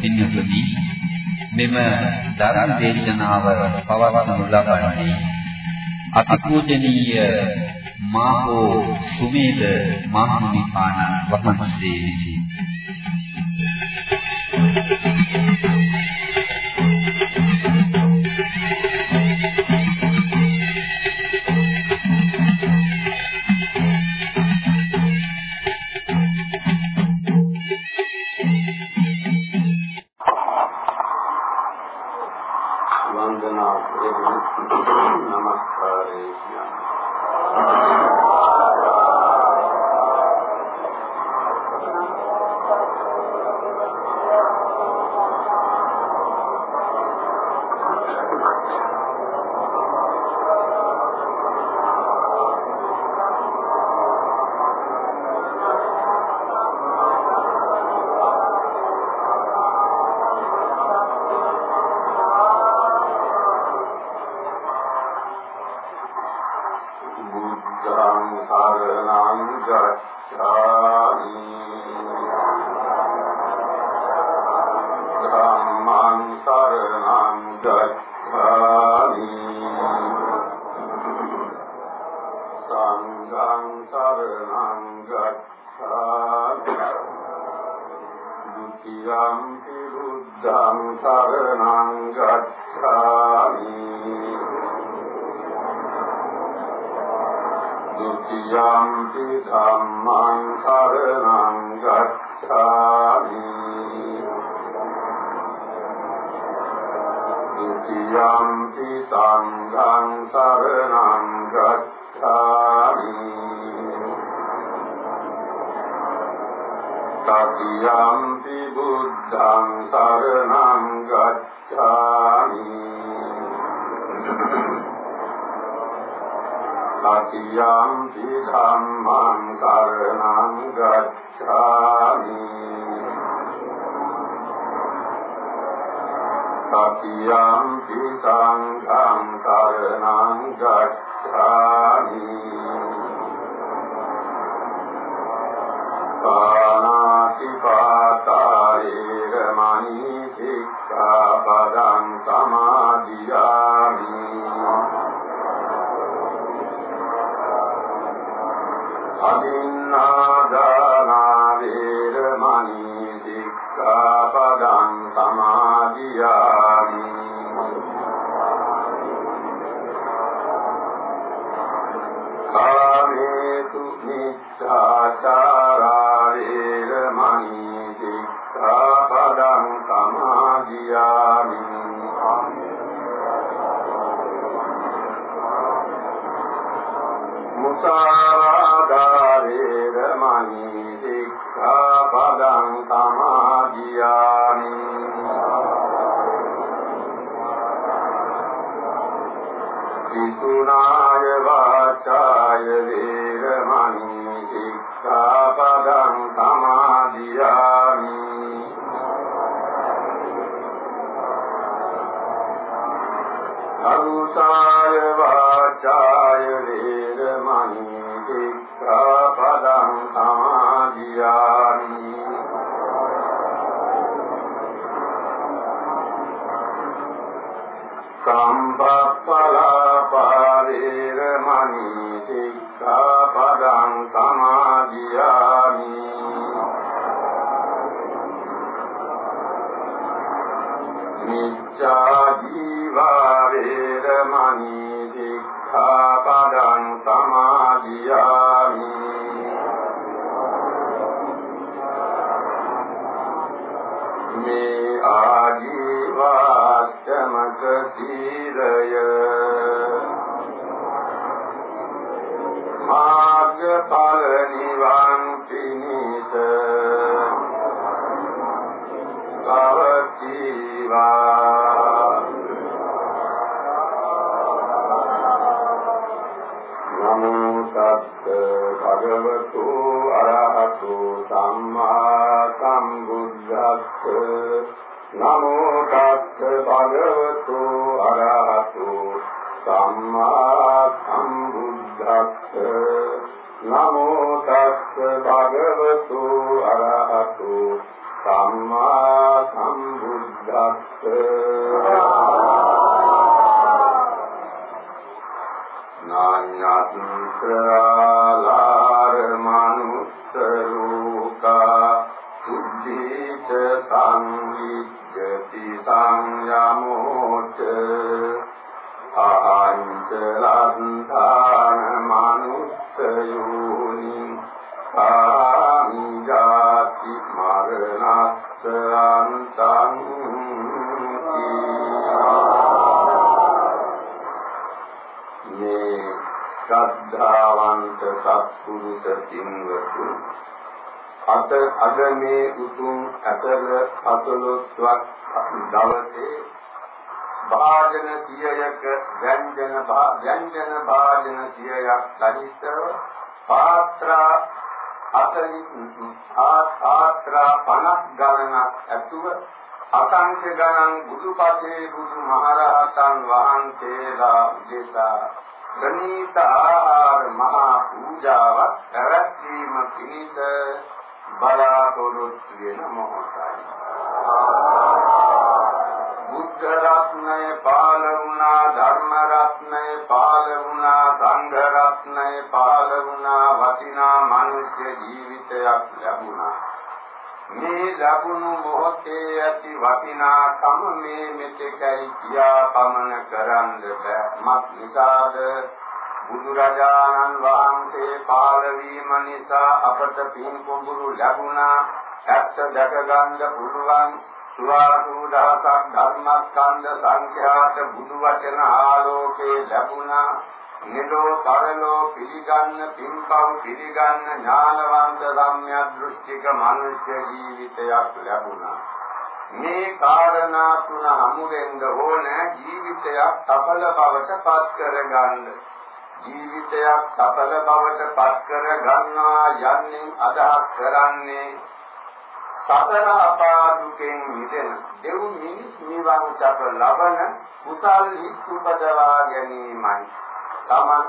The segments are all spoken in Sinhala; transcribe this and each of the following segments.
පින්නතුනි මෙම ධර්ම දේශනාව පවත්වනු ලබන්නේ අතිපූජනීය මාහෝ සුමේද මහමිපාණන් වහන්සේ විසිනි. Amen. අද මේ උතුම් අසල පතලොස්වක් දවසේ භාජන 100ක ව්‍යංජන ව්‍යංජන භාජන 100ක් සහිතව පාත්‍රා 40 ආත්‍රා 50 ගණනක් ඇතුව අසංඛ්‍ය ගණන් බුදුපතේ බුදු මහරහතන් වහන්සේලා උදෙසා ප්‍රණීත ආහාර මහා පූජාවක් පැවැත්වීම පිණිස බලාපොරොත්තු වෙන මොහොතයි. බුද්ධ රත්නය පාල වුණා ධර්ම රත්නය පාල වුණා සංඝ රත්නය පාල වුණා වටිනා මනුෂ්‍ය ජීවිතයක් ලැබුණා. මේ ලැබුණු මොහොතේ ඇති වටිනාකම මේ මෙතෙකයි කියා පමන කරන්න බෑ මත් නිසාද බුදුරජාණන් වහන්සේ පාල වීම නිසා අපට පින් කුඹුරු ලැබුණා. ඇත්ත දැක ගන්න පුළුවන්. සුවාසු දහසක් ධර්මස්කන්ධ සංඛ්‍යාත බුදු වචන ආලෝකේ ලැබුණා. නිරෝ පරලෝ පිළිගන්න පින්පව් පිළිගන්න ඥානවන්ත සම්‍යක් දෘෂ්ටික මනුෂ්‍ය ජීවිතයක් ලැබුණා. මේ කාරණා තුන හමුවෙන්න ඕන ජීවිතයක් සඵල බවට පත් කරගන්න. ජීවිතයක් සඵල බවට පත් කර ගන්නවා යන්නේ අදහස් කරන්නේ සතර අපාදුකෙන් මිදෙන දෙව් මිනිස් නිවන් සප ලබන කුසල් හිත් උපදවා ගැනීමයි. තමන්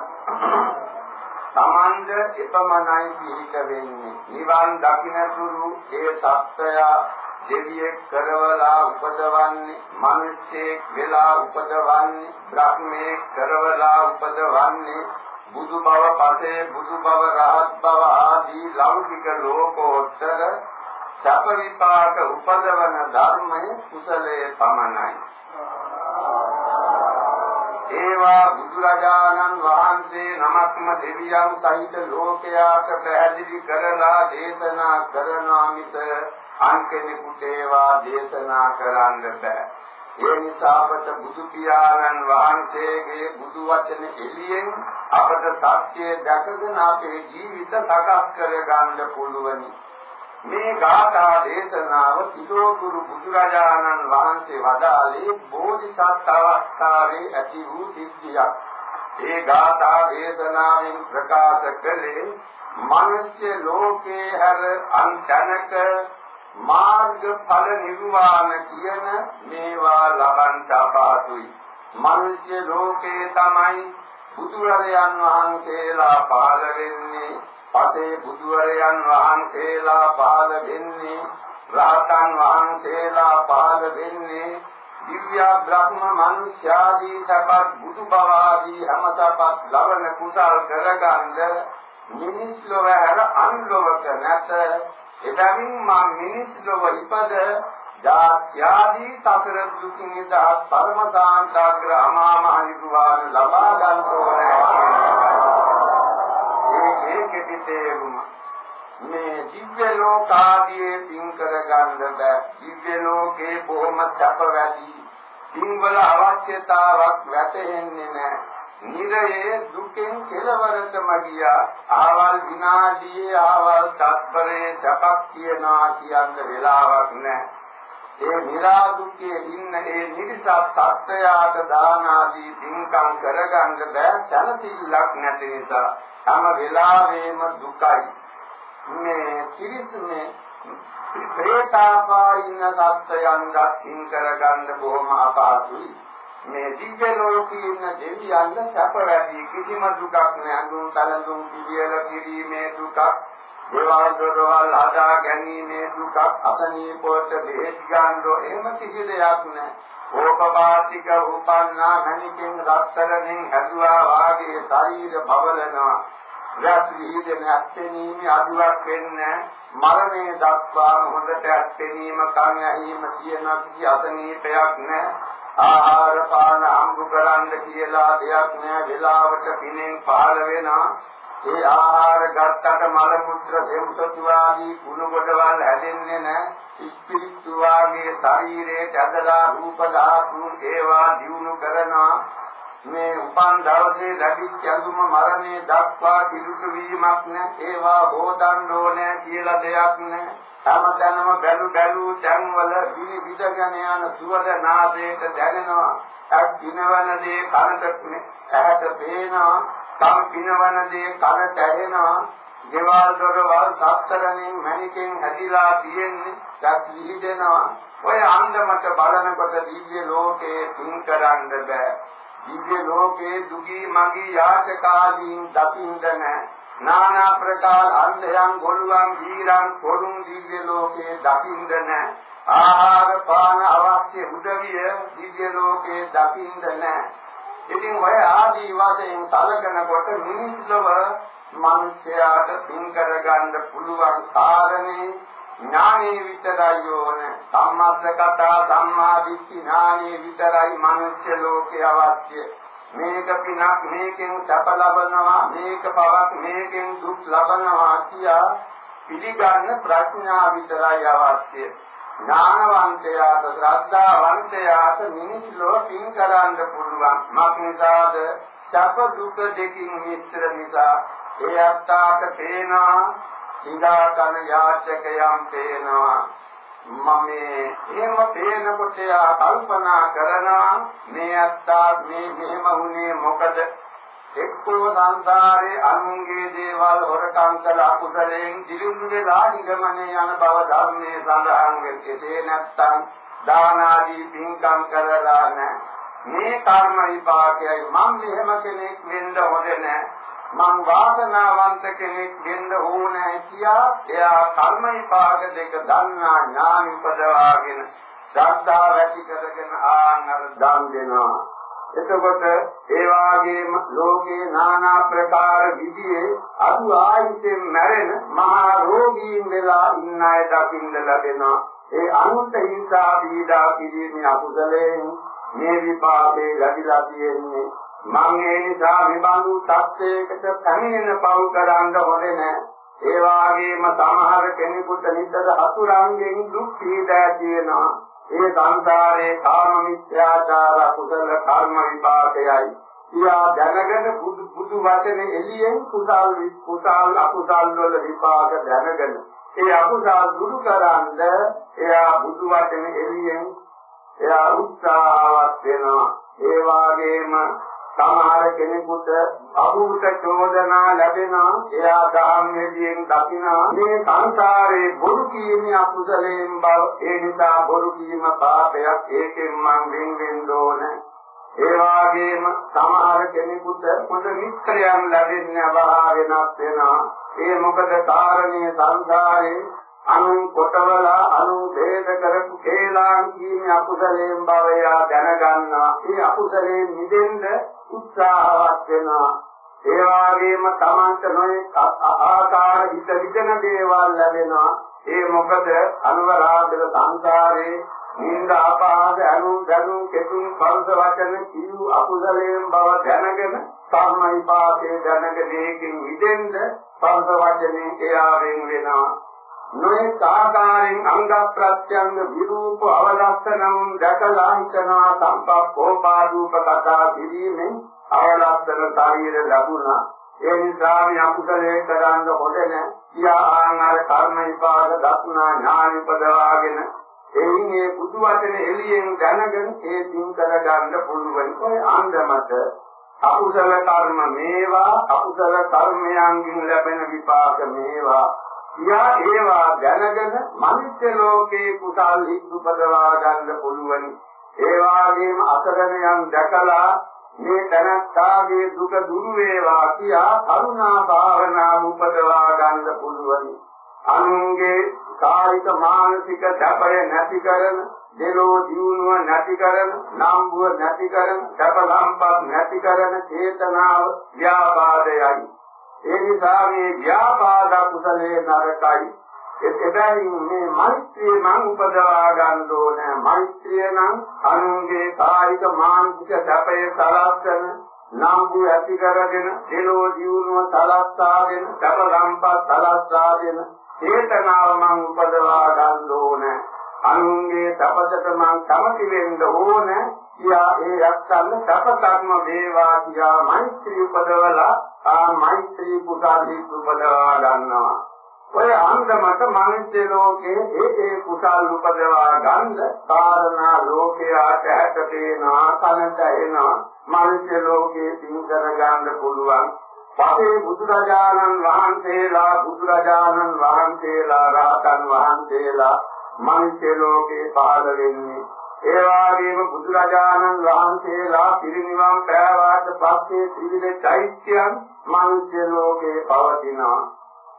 තමන්ද එපමණයි පිහිට වෙන්නේ. නිවන් දකින්නතුරු ඒ සත්‍යය දෙවියෙක් කරවලා උපදවන්නේ මිනිස්සෙක් වෙලා උපදවන්නේ බ්‍රහ්මෙක් කරවලා උපදවන්නේ බුදු බව පසේ බුදු බව රහත් බව ආදී ලෞකික ලෝකෝත්තර සප විපාක උපදවන ධර්මයේ කුසලයේ පමණයි. ඒවා බුදුරජාණන් වහන්සේ නමක්ම දෙවියන් සහිත ලෝකයාට පැහැදිලි කරලා දේශනා කරනවා මිස අන් කෙනෙකුට ඒවා දේශනා කරන්න බෑ. ඒ නිසා අපට බුදු පියාණන් වහන්සේගේ බුදු වචන එළියෙන් අපට සත්‍යය දැකගෙන අපේ ජීවිත සකස් කරගන්න පුළුවනි. මේ ගාථා දේශනාව තිලෝකුරු බුදුරජාණන් වහන්සේ වදාළේ බෝධිසත් අවස්ථාවේ ඇති වූ සිද්ධියක්. ඒ ගාථා දේශනාවෙන් ප්‍රකාශ කළේ මිනිස්ය ලෝකේ හැර අන්තනක මාර්ගඵල නිර්වාණ කියන මේවා ලබන්ට අපහසුයි. මිනිස්ය ලෝකේ තමයි බුදුරජාණන් වහන්සේලා පහළ වෙන්නේ. පසේ බුදුරයන් වහන්සේලා පහළ වෙන්නේ. රාතන් වහන්සේලා පහළ වෙන්නේ දිව්‍ය බ්‍රහ්ම මනුෂ්‍යාදී සපත් බුදු බව ආදී හැමතපත් ලබන කුසල් කරගන්න මිනිස් ලොව හැර අන්ලොවක නැත. එබැවින් මා මිනිස් ලොව ඉපද ජාත්‍යාදී සතර දුකින් නිදහස් පරමදාන්තාග්‍ර අමා මහ නිවන් ලබා ගන්න ඕනේ. ඒකෙදි තේරුම මේ දිව්‍ය ලෝකාදී පින් කරගන්න බෑ. දිව්‍ය ලෝකේ බොහොම තප වැඩි. පින්වල අවශ්‍යතාවක් වැටහෙන්නේ නැහැ නිරයේ දුකෙන් කෙලවරටම ගියා ආවල් විනාඩියේ ආවල් තත්පරේ ජපක් කියනවා කියන්න වෙලාවක් නැහැ. ඒ නිරා දුකේ ඉන්න ඒ නිරිසත් සත්‍යයට දාන ආදී පින්කම් කරගන්න බෑ සැනසෙල්ලක් නැති නිසා. හැම වෙලාවෙම දුකයි. මේ කිරිස්නේ ප්‍රේතාපා ඉන්න සත්‍යයන් දකින් කරගන්න බොහොම අපහසුයි. මේ දිව්‍ය ලෝකයේ ඉන්න දෙවියන්ට සැප වැඩි කිසිම දුකක් නෑ. අඳුන් තලඳුන් පිළියෙල කිරීමේ දුකක්, දේවල් දොරවල් හදා ගැනීමේ දුකක්, අසනීපෝට බෙහෙත් ගන්නෝ එහෙම කිසි දෙයක් නෑ. ඕපපාතික උපන්නා මණිකෙන් රත්තරන්ෙන් හැදුවා වාගේ ශරීර බබලනවා. රාත්‍රියේදී ඇත්තෙනීමේ අදුවක් වෙන්නේ මරණය දක්වා හොඳට ඇත්තෙනීම කන් ඇහිම කියන කිසි අසනීපයක් නැහැ. ආහාර පාන අම්බු කරන්න කියලා දෙයක් නැහැ. වෙලාවට පිනෙන් පහළ වෙනා ඒ ආහාර ගත්තට මල මුත්‍ර දෙම්සතු ආදී කුණු කොටවල් හැදෙන්නේ නැහැ. ඉස්පිරිතු වාගේ ශරීරයේ ඇදලා රූප ධාතු ඒවා දියුණු කරනවා. මේ උපන් දවසේ ලැබිච්ච අඳුම මරණය දක්වා කිලුට වීමක් නැ. ඒවා හොදන්න ඕනේ කියලා දෙයක් නැ. හැමතැනම බැලු බැලු තැන්වල පිළි විදගෙන යන සුවඳ නාසයට දැනෙනවා. අත් දිනවන දේ කනට ඇහැට පේනවා. සම් පිනවන දේ කනට ඇහෙනවා ගෙවල් දොරවල් සත්තරණින් මණිකෙන් හැදිලා තියෙන්නේ දැස් විහිදෙනවා. ඔය අන්දමට බලනකොට දිව්‍ය ලෝකේ තුන් කරන්න බෑ. දිව්‍ය ලෝකේ දුගී මගී යාචකාදීන් දකින්ද නැහැ. නානා ප්‍රකාර අන්ධයන් ගොළුවන් වීරන් පොඩුන් දිව්‍ය ලෝකේ දකින්ද නැහැ. ආහාර පාන අවශ්‍ය උදවිය දිව්‍ය ලෝකේ දකින්ද නැහැ. ඉතින් ඔය ආදී වශයෙන් සැලකනකොට මිනිස් ලොව මිනිස්යාට පින් කරගන්න පුළුවන් කාරණේ ඥානෙ විතරයි ඕන. සම්මාසකතා සම්මාදිට්ඨි ඥානෙ විතරයි මනුෂ්‍ය ලෝකේ අවශ්‍ය. මේක පිනක් මේකෙන් සැප ලබනවා මේක පවක් මේකෙන් දුක් ලබනවා කියා පිළිගන්න ප්‍රඥා විතරයි අවශ්‍ය. ඥානවන්තයාට ශ්‍රද්ධාවන්තයාට මිනිස් ලෝකින් කරන්න පුළුවන්. මක්නිසාද සැප දුක දෙකින් මිශ්‍ර නිසා. ඒ අත්තාට පේනවා හිඟා කන යාචකයන් පේනවා. මම එහෙම පේනකොට යා කල්පනා කරනවා මේ අත්තා මේ මෙහෙම වුණේ මොකද? එක්කෝ සංසාරේ අනුන්ගේ දේවල් හොරකම් කළ අකුසලයෙන් දිලිඳු වෙලා නිගමනේ යන බව ධර්මයේ සඳහන් වෙන්නේ නැත්නම් දාන ආදී පින්කම් කරලා නැහැ. මේ කර්ම විපාකයයි. මම මෙහෙම කෙනෙක් වෙන්න හොඳ නැහැ. මං වාසනාවන්ත කෙනෙක් වෙන්න ඕනේ කියා එයා කර්ම විපාක දෙක දන්නා ඥාන උපදවාගෙන ශ්‍රද්ධාව ඇති කරගෙන ආනර දාන් දෙනවා. එතකොට ඒ වාගේම ලෝකේ নানা ප්‍රකාර විදිහේ අදු ආයුෂෙන් මැරෙන මහා රෝගීන් වෙලා ඉන්න අය දකින්න ලැබෙනවා. ඒ අනුන්ට හිංසා පීඩා කිරීමේ අකුසලයෙන් මේ විපාකේ ලැබිලා තියෙන්නේ මම ඒ නිසා විබඳු සත්‍යයකට පැමිණෙන පව් කරන්න හොඳ නැහැ. ඒ වාගේම සමහර කෙනෙකුට නිතර හතුරන්ගෙන් දුක් පීඩා තියෙනවා. ඒ සංසාරේ කාම මිත්‍යාචාර කුසල කර්ම විපාකයයි. කියා දැනගෙන බුදු බුදු වචනේ එළියෙන් කුසල් කුසල් අකුසල් වල විපාක දැනගෙන ඒ අකුසල් දුරු කරන්ද එයා බුදු වචනේ එළියෙන් එයා උත්සාහවත් වෙනවා. ඒ වාගේම සමහර කෙනෙකුට අභූත චෝදනා ලැබෙනා එයා ධාම්මයෙන් දකිනා මේ සංසාරේ බොරු කීමේ අකුසලයෙන් බව. ඒ නිසා බොරු කීම පාපයක් ඒකෙන් මං වෙන් වෙන්න ඕන. ඒ වගේම සමහර කෙනෙකුට පොඩ මිත්‍රයන් ලැබෙන්නේ අබහා වෙනස් වෙනවා. ඒ මොකද කාරණේ සංසාරේ අනුන් කොටවලා අනුන් ભેද කරපු කේලාන් කියන අකුසලයෙන් බවය දැනගන්නා. ඒ අකුසලයෙන් මිදෙන්න උත්සාහවත් වෙනවා. ඒ වගේම Tamanta නොයෙක් ආකාර හිත විදෙන දේවල් ලැබෙනවා. ඒ මොකද අනුවරාදල සංසාරේ නින්ද අපාද අනු දනු කෙතුන් පරස වචන කිව් අකුසලයෙන් බව දැනගෙන සම්මයි පාපේ දැනගෙන ඒකින් විදෙන්න පරස වචනේ එයාවෙන් වෙනවා. නොඑක ආකාරයෙන් අංග ප්‍රත්‍යංග විරූප අවලක්ෂණම් දැකලා හිතනා සම්පක්ඛෝපාදූප කතා කිරීමෙන් අවලක්ෂණ ශරීර ලැබුණා. ඒ නිසා මේ අකුසලයේ කරන්න හොඳ නැහැ කියා ආහාර කර්ම විපාක දක්නා ඥාන උපදවාගෙන එයින් මේ බුදු වචන එළියෙන් දැනගෙන ඒ දින් කරගන්න පුළුවන්. ඔය ආන්දමත අකුසල කර්ම මේවා අකුසල කර්මයන්ගෙන් ලැබෙන විපාක මේවා. යා ඒවා දැනගෙන මනුෂ්‍ය ලෝකේ කුසල් හිත් උපදවා ගන්න පුළුවන්. ඒ වගේම අසරණයන් දැකලා මේ තනත්තාගේ දුක දුරු වේවා කියා කරුණා භාවනා උපදවා ගන්න පුළුවන්. අනුන්ගේ කායික මානසික සැපය නැති කරන දෙලෝ දියුණුව නැති කරන නම්බුව නැති කරන සැප සම්පත් නැති කරන චේතනාව ව්‍යාපාදයයි ඒ නිසා මේ ව්‍යාපාද කුසලයේ නරකයි. එතෙන් මේ මෛත්‍රිය මං උපදවා ගන්න ඕනේ. මෛත්‍රිය නම් අනුන්ගේ කායික මානසික සැපය සලස්සන නම්බු ඇති කරගෙන දෙලෝ දියුණුව සලස්සාගෙන සැප සම්පත් සලස්සාගෙන චේතනාව මං උපදවා ගන්න ඕනේ. අනුන්ගේ තපසට මං කැමති වෙන්න ඕනේ. කියා ඒ යක්ෂන්න තපසක්ම වේවා කියා මෛත්‍රී උපදවලා ආ මෛත්‍රී කුසාලී උපදවා ගන්නවා. ඔය අන්දමට මිනිස් ලෝකයේ ඒ ඒ කුසල් උපදවා ගන්න කාරණා ලෝකයට හැට පේනවා කනට එනවා. මිනිස් ලෝකයේ තින් කර ගන්න පුළුවන්. පසේ බුදුරජාණන් වහන්සේලා බුදුරජාණන් වහන්සේලා රාතන් වහන්සේලා මිනිස් ලෝකේ පහළ වෙන්නේ ඒ වගේම බුදුරජාණන් වහන්සේලා පිරිනිවන් පෑවාට පස්සේ ත්‍රිවිධ චෛත්‍යයන් මිනිස් ලෝකේ පවතිනවා.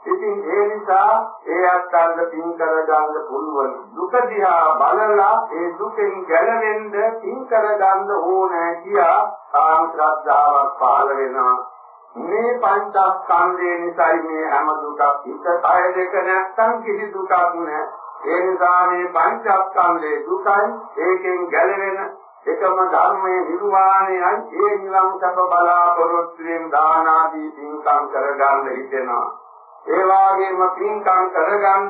ඉතින් ඒ නිසා ඒ අත්කාරක පින් කරගන්න පුළුවන් දුක දිහා බලලා ඒ දුකෙන් ගැලවෙන්න පින් කරගන්න ඕනේ කියා ආම් ශ්‍රද්ධාවක් පහළ වෙනවා. මේ පංචස්කන්ධය නිසායි මේ හැම දුකක්. හිත කය දෙක නැත්තම් කිසි දුකක් නැහැ. ඒ නිසා මේ පංචස්කන්ධයේ දුකයි ඒකෙන් ගැලවෙන එකම ධර්මයේ නිර්වාණයයි. ඒ නිවන් සැප බලාපොරොත්තු වෙන දාන ආදී පින්කම් කරගන්න හිතෙනවා. ඒ වාගේම පින්කම් කරගන්න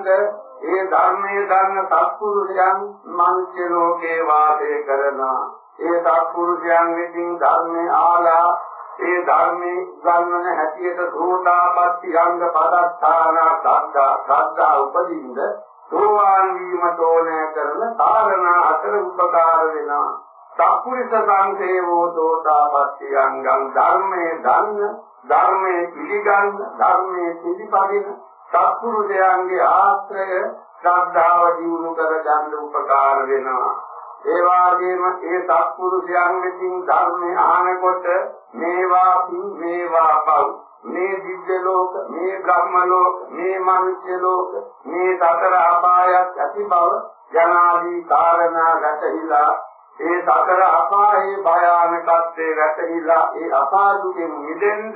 ඒ ධර්මයේ දන්න සත්පුරුෂයන් මනුෂ්‍ය ලෝකේ වාසය කරනවා. ඒ සත්පුරුෂයන් විසින් ධර්මයේ ආලා ඒ ධර්මයේ ගන්නන හැටියට සෝතාපට්ටි අංග පදස්ථාන සද්දා සද්දා උපදින්න සෝවාන් වීමට ඕනෑ කරන කාරණා අතර උපකාර වෙනවා. සත්පුරුෂ සංකේවෝ සෝතාපට්ටි අංගම් ධර්මයේ දන්න ධර්මයේ පිළිගන්න ධර්මයේ පිළිපදින සත්පුරුෂයන්ගේ ආශ්‍රය ශ්‍රද්ධාව දිනු කර ගන්න උපකාර වෙනවා. ඒ වගේම ඒ සත්පුරුෂයන් විසින් ධර්මය අහනකොට මේවා පින් මේවා පව් මේ දිව්‍ය ලෝක මේ බ්‍රහ්ම ලෝක මේ මනුෂ්‍ය ලෝක මේ සතර අපායක් ඇති බව ජනාදී කාරණා ගැටහිලා ඒ සතර අපායේ භයානකත්වයේ වැටහිලා ඒ අපාදුකින් මිදෙන්න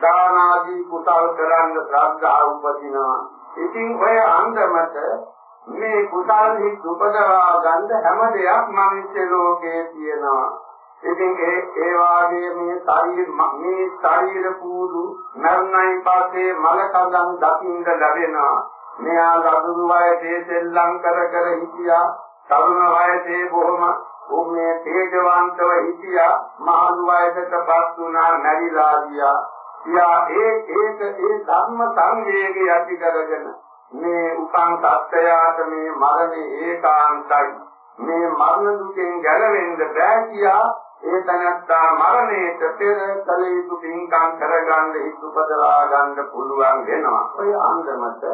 දාන ආදී කුසල් කරන්න ශ්‍රද්ධාව උපදිනවා. ඉතින් ඔය අන්දමට මේ කුසල් හිත් උපදවා ගන්න හැම දෙයක් මිනිස් ලෝකයේ තියෙනවා. ඉතින් ඒ ඒ වාගේ මේ ශරීර මේ ශරීර පූදු මරණයින් පස්සේ මල කඳන් දකින්න ලැබෙනවා. මෙයා ලබුරු වයසේ සෙල්ලම් කර කර හිටියා. තරුණ වයසේ බොහොම උන්නේ තේජවන්තව හිටියා මහලු වයසටපත් වුණා නැරිලා ගියා. යා ඒ ඒක ඒ ධර්ම සංවේගය ඇති කරගෙන මේ උපං සත්‍යයට මේ මරණේ ඒකාන්තයි. මේ මරණ දුකෙන් ගැලවෙන්න බෑ කියා ඒ තනත්තා මරණයට පෙර කල යුතු පින්කම් කරගන්න හිත උපදවා ගන්න පුළුවන් වෙනවා. ඔය අන්දමට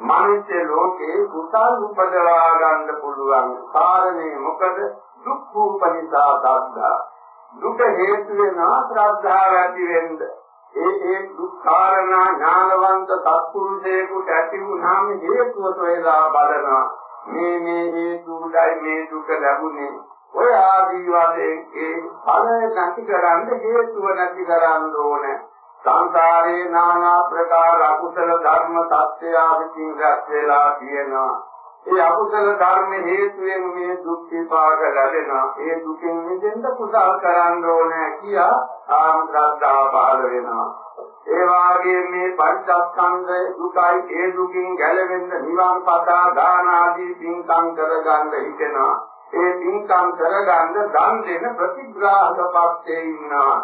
මනුෂ්‍ය ලෝකේ කුසල් උපදවා ගන්න පුළුවන්. කාරණේ මොකද? දුක් රූපනිසා සද්ධා. දුක හේතු වෙනා ශ්‍රද්ධාව ඇති වෙන්න. ඒ ඒ දුක් කාරණා ඥානවන්ත සත්පුරුෂයෙකුට ඇති වුණාම හේතුව සොයලා බලනවා. මේ මේ හේතුවයි මේ දුක ලැබුණේ. ඔය ආදී වශයෙන් ඒ ඵල නැති කරන්න හේතුව නැති කරන්න ඕනේ. සංසාරේ নানা ප්‍රකාර අකුසල ධර්ම සත්‍යය විසින් රැස් වෙලා තියෙනවා. ඒ අකුසල ධර්ම හේතුවෙන් මේ දුක් විපාක ලැබෙනවා. ඒ දුකින් මිදෙන්න කුසල් කරන්න ඕනේ කියා ආම් ශ්‍රද්ධාව පහළ වෙනවා. ඒ වාගේ මේ පංචස්කන්ධ දුකයි ඒ දුකින් ගැලවෙන්න නිවන් පතා දාන ආදී පින්කම් කරගන්න හිතෙනවා. ඒ පින්කම් කරගන්න දන් දෙන ප්‍රතිග්‍රාහක පක්ෂයේ ඉන්නවා.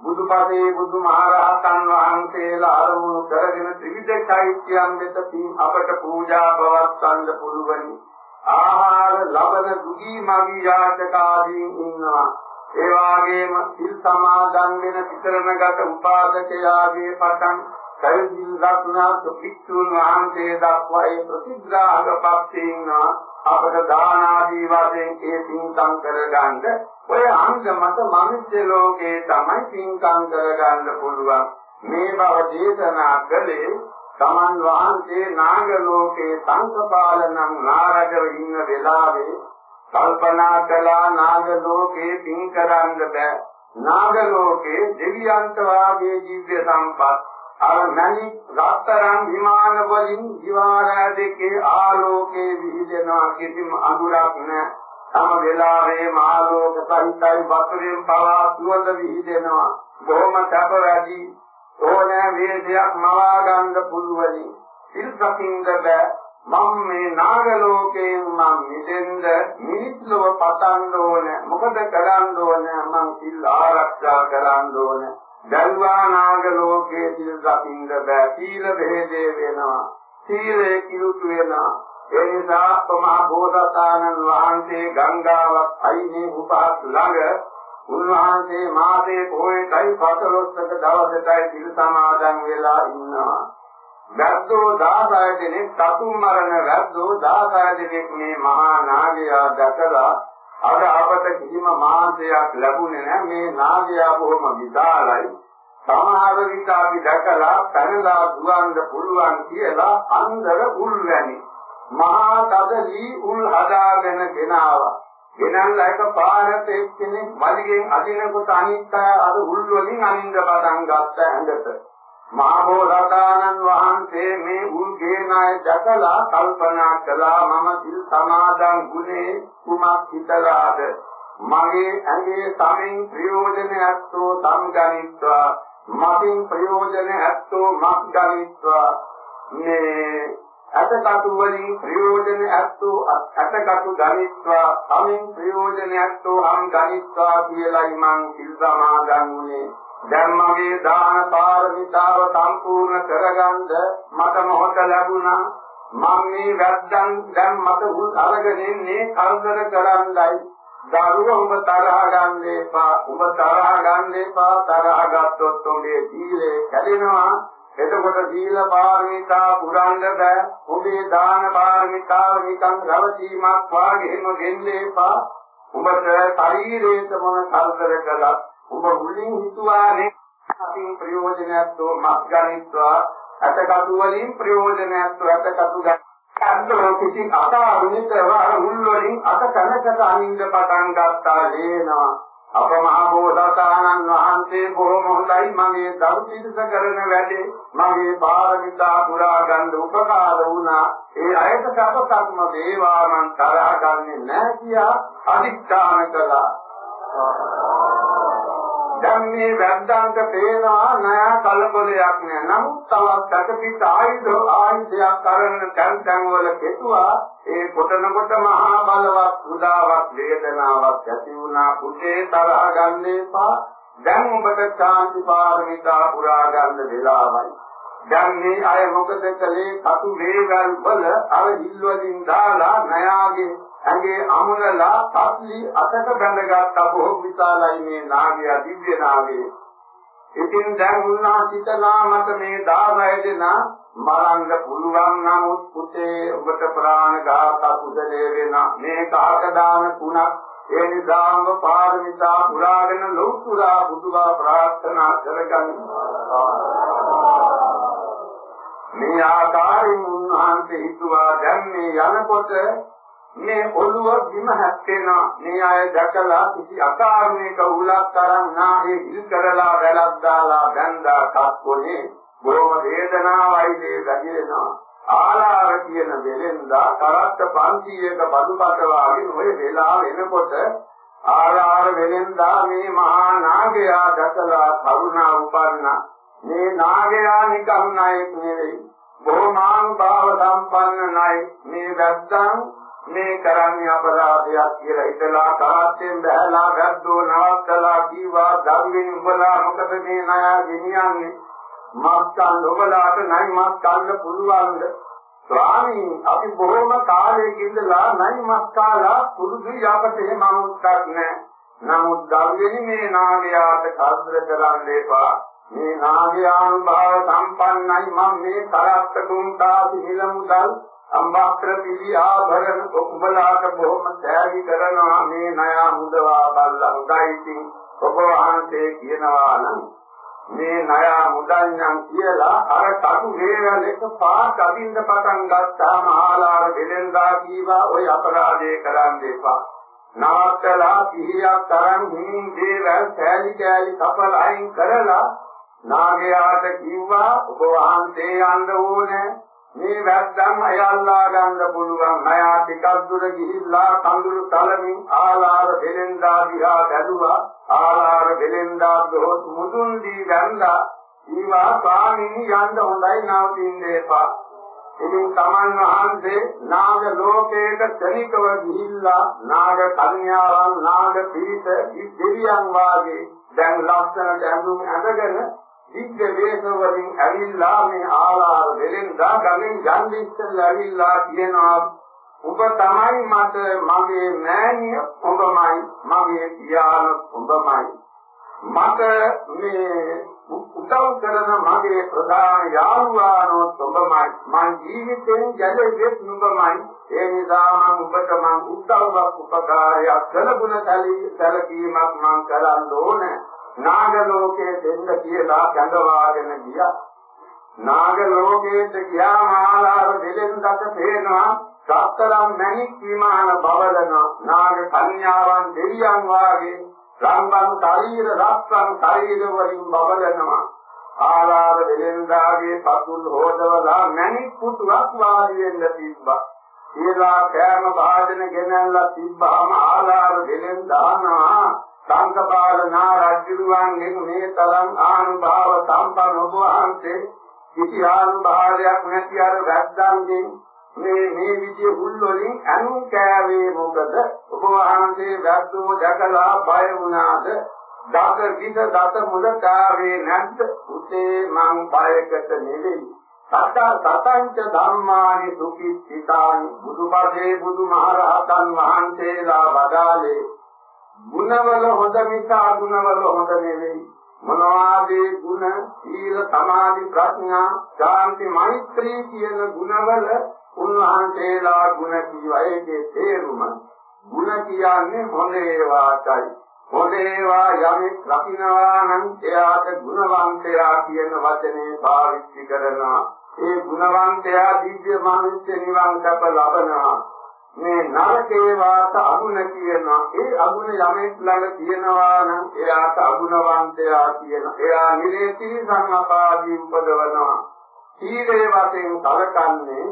බුදුපදේ බුදුමහරහතන් වහන්සේලා අරමුණු කරගෙන ත්‍රිවිධ චෛත්‍යයන් වෙත අපට පූජා පවත්වන්න පුළුවනි. ආහාර ලබන දුගී මගී යාචකාදීන් ඉන්නවා. ඒ වගේම සිල් සමාදන් වෙන විතරණගත උපාසකයාගේ පටන් පැවිදි දක්නාත් පිටුන් වහන්සේ දක්වා ඒ ප්‍රතිග්‍රාහක පක්ෂයෙන් අපට දාන ආදී වශයෙන් ඒ පින්කම් කරගන්න. ඔය අංග මත මිනිස් ලෝකේ තමයි පින්කම් කරගන්න පුළුවන්. මේ බව දේශනා කළේ තමන් වහන්සේ නාග ලෝකේ සංකපාලනම් නාරජව ඉන්න වෙලාවේ කල්පනා කළා නාග ලෝකේ පින් කරන්න බෑ. නාග ලෝකේ දෙවියන්ත වාගේ දිව්‍ය සම්පත් අර මණි රත්තරන් විමාන වලින් දිවාරය දෙකේ ආලෝකේ විහිදෙනවා කිසිම අඳුරක් නැහැ. තම වෙලාවේ ආලෝක සහිතයි වතුරෙන් පවා සුවඳ විහිදෙනවා. බොහොම සැප වැඩි ඕනෑ වේදයක් මවා ගන්න පුළුවනි. සිල් රකින්න බෑ. මම මේ නාග ලෝකයෙන් මම මිදෙන්න මිනිස් ලොව පතන්න ඕන මොකද කරන්න ඕන මං සිල් ආරක්ෂා කරන්න ඕන දල්වා නාග ලෝකයේ සිල් රකින්න බෑ. සීල බෙහෙදේ වෙනවා. සීලේ කිලුතු වෙනවා. ඒ නිසා තමා බෝධතානන් වහන්සේ ගංගාවක් අයිනේ උපහත් ළඟ උන්වහන්සේ මාසේ පොයටයි පසළොස්වක දවසටයි සිල් සමාදන් වෙලා ඉන්නවා. වැද්දෝ 16 දෙනෙක් සතුන් මරණ වැද්දෝ 16 දෙනෙක් මේ මහා නාගයා දැකලා අද අපට කිසිම මාංශයක් ලැබුණේ නැහැ. මේ නාගයා බොහොම විශාලයි සමහර විට අපි දැකලා පැනලා දුවන්න පුළුවන් කියලා අන්දර උල් වැනි මහා තදලි උල් හදාගෙන ගෙනාවා. ගෙනල්ලා එක පාරට එක්කෙනෙක් මලිගෙන් අදිනකොට අනිත් අය අර උල් වලින් අනින්ද පටන් ගත්ත ඇඟට මහබෝසතාණන් වහන්සේ මේ උන්ගේ ණය දැකලා කල්පනා කළා මම සිල් සමාදන් ගුණේ කුමක් හිතලාද? මගේ ඇඟේ සමින් ප්‍රයෝජනයක් තෝ සම්ගනිත්වා මතින් ප්‍රයෝජනයක් තෝ මත් ගනිත්වා මේ අතකටු වලින් ප්‍රයෝජනයක් තෝ අතකටු ගනිත්වා සමින් ප්‍රයෝජනයක් තෝ හම් ගනිත්වා කියලායි මං සිල් සමාදන් වුණේ දැන් මගේ දාන පාරමිතාව සම්පූර්ණ කරගන්න මට මොහොත ලැබුණා. මම මේ වැද්දන් දැන් මට උල් අරගෙන ඉන්නේ කරදර කරන්නයි. දරුවා උඹ තරහ ගන්න එපා. උඹ තරහ ගන්න එපා. තරහ ගත්තොත් උඹේ සීලය කැඩෙනවා. එතකොට සීල පාරමිතා පුරන්න බෑ. උඹේ දාන පාරමිතාව නිකන් රවටීමක් වාගේම ගෙන්නේ එපා. උඹට ශරීරයට මොන කරදර කළත් ඔබ මුලින් හිතුවානේ අපින් ප්‍රයෝජනයක් තෝ මත් ගනිත්වා. අතකටු වලින් ප්‍රයෝජනයක් තෝ අතකටු ගන්නෝ කිසි අකාරුණික වර මුල් වලින් අත කනකට අනින්ද පටන් ගත්තා ලේනවා අප මහ බෝධතාණන් වහන්සේ බොහොම හොඳයි. මගේ දරුතිස කරන වැඩේ මගේ පාරමිතා පුරා ගන්න උපකාර වුණා. ඒ අයට සපතක්ම වේවා මං තරහ ගන්නෙ නැහැ කියා අදිස්ථාන කළා. දැන් මේ වැද්දාන්ට පේනවා නෑ කලබලයක් නෑ. නමුත් තවත් සැකපිට ආයුධ ආයුධයක් කරන තැන් තැන් වල කෙටුවා ඒ කොටනකොට මහා බලවත් උදාවක් වේදනාවක් ඇති වුණා. පුතේ තරහ ගන්න එපා. දැන් ඔබට ශාන්ති පාරමිතා පුරා ගන්න වෙලාවයි. දැන් මේ අය මොකද කළේ? කටු වේගල් වල අර හිල් වලින් දාලා නයාගේ ඇඟේ අමුණලා පස්ලි අතක බැඳගත් බොහෝ විශාලයි මේ නාගයා දිව්‍ය නාගයේ. ඉතින් දැන් උන්වහන්සිතලා මත මේ 10 දෙනා මරන්න පුළුවන් නමුත් පුතේ ඔබට ප්‍රාණඝාත කුසලයේ වෙන මේ කාක දාන තුනක් ඒ නිසාම පාරමිතා පුරාගෙන ලෞතුරා බුදුබා ප්‍රාර්ථනා කරගන්න. මේ ආකාරයෙන් උන්වහන්සේ හිතුවා දැන් මේ යනකොට මේ ඔළුව බිම හැප්පෙනවා. මේ අය දැකලා කිසි අකාරණයක උලක් තරම් නාගේ ඉල් කරලා වැලක් දාලා බැඳා කක්කොනේ බොහොම වේදනාවයි මේ ගැදෙනවා ආලාර කියන වෙලෙන්දා කරත්ත 500ක බඩුපත වාගේ ඔය වෙලාව එනකොට ආලාර වෙලෙන්දා මේ මහා නාගයා දැකලා කරුණා උපන්නා. මේ නාගයා නිකම් ණයෙක් නෙවෙයි බොහොමානුභාව සම්පන්න ණයි මේ වැද්දන් මේ කරන්නේ අපරාධයක් කියලා හිතලා තාත්තෙන් බහැලා ගද්දෝ නවත්තලා කීවා ධර්මයෙන් උඹලා මොකද මේ ණය ගෙනියන්නේ? මත්කන් ඔබලාට නයි මත් ගන්න පුළුවන්ද? ස්වාමී අපි බොහොම කාලයක ඉඳලා නයි මත් කාලා පුරුදු යපතේ මමුත්තක් නැහැ නමුත් ධර්මයෙන් මේ නාමයාට කල්පර කරන්න එපා. මේ නාගයානුභාව සම්පන්නයි. මම මේ කරත්ත දුන්තාසි හිල මුදල් අම්බාත්‍ර පිළි ආභරණ ඔබලාට බොහොම සෑහි කරනවා. මේ ණය මුදවා බල්ලා උදයිති ඔබ වහන්සේ කියනවා නම් මේ ණය මුදල්නම් කියලා අර කටු වේවලක පාට අදින්න පටන් ගත්තාම ආලාර දෙලෙන්දා කීවා ওই අපරාධේ කරන්න එපා. නවත්තලා පිළියක් තරම් හිමින් දේවල් කෑලි කෑලි කපල අයින් කරලා නාගයාට කිව්වා ඔබ වහන්සේ යන්න ඕනේ. මේ වැද්දන් අයල්ලා ගන්න පුළුවන්. අයා ටිකක් දුර ගිහිල්ලා කඳුළු තලමින් ආලාර දෙලෙන්දා දිහා බැලුවා. ආලාර දෙලෙන්දා දොස් මුදුන් දී ගන්දා ඊවා ස්වාමීනි යන්න හොඳයි නවතින්න එපා. ඉතින් තමන් වහන්සේ නාග ලෝකයට ක්ෂණිකව ගිහිල්ලා නාග කන්‍යාවන් නාග පිරිස දෙවියන් වාගේ දැන් ලස්සන දැඳුම් ඇඳගෙන දිග්ග වේස වලින් ඇවිල්ලා මේ ආලාර දෙලෙන්දා ගමින් යන්නේ ඉස්සෙල්ලා ඇවිල්ලා කියනවා ඔබ තමයි මට මගේ මෑණිය ඔබමයි මගේ පියාණ ඔබමයි මට මේ උදව් කරන මගේ ප්‍රධාන යාළුවානෝ ඔබමයි මං ජීවිතෙන් ගැලෙන්නේ ඔබමයි ඒ නිසා මම ඔබට මං උදව්වක් උපකාරයක් කළගුණ සැලකීමක් මං කරන්න ඕනේ. නාග ලෝකයේ දෙන්න කියලා කැඳවාගෙන ගියා. නාග ලෝකයට ගියාම ආලාර දෙලෙන්දට පේනවා සතරම් මණික් විමාන බවලන නාග කන්‍යාවන් දෙවියන් වාගේ රම්බන් ශරීර රත්තරන් ශරීර වලින් බබලනවා ආලාර දෙලෙන්දාගේ පතුල් හොදවලා මණික් පුතුක් වාඩි වෙන්න තිබ්බා. ඒලා කෑම භාජන ගෙනල්ලා තිබ්බාම ආලාර දෙලෙන්දානවා සංකපාල නාරජුරුවන්ගෙන් මේ තරම් ආනුභාව සම්පන්න ඔබ වහන්සේ කිසි ආනුභාවයක් නැති අර වැද්දන්ගෙන් මේ මේ විදිය උල් වලින් අනු කෑවේ මොකද? ඔබ වහන්සේ වැද්දෝ දැකලා බය වුණාද? දස විද දස මුලතාවේ නැද්ද? උතේ මං බයකට නෙවෙයි. සත සතංච ධම්මානි සුඛිතානි බුදුපදේ බුදුමහරහතන් වහන්සේලා වදාළේ ගුණවල හොඳ මිස අගුණවල හොඳ නෙවෙයි. මොනවාදී ගුණ සීල සමාධි ප්‍රඥා ශාන්ති මෛත්‍රී කියන ගුණවල උන්වහන්සේලා ගුණ කියවා ඒකේ තේරුම ගුණ කියන්නේ හොඳ ඒවාටයි හොඳ ඒවා යමෙක් රකින්නවා නම් එයාට ගුණවන්තයා කියන වචනේ පාවිච්චි කරනවා. ඒ ගුණවන්තයා දිව්‍ය මානසික නිවන් සැප ලබනවා. මේ නරකේ වාත අගුණ කියනවා. ඒ අගුණ යමෙක් ළඟ තියෙනවා නම් එයාට අගුණවන්තයා කියන එයා නිරේති සංඝපාදී උපදවනවා. සීලේ වශයෙන් කලකන්නේ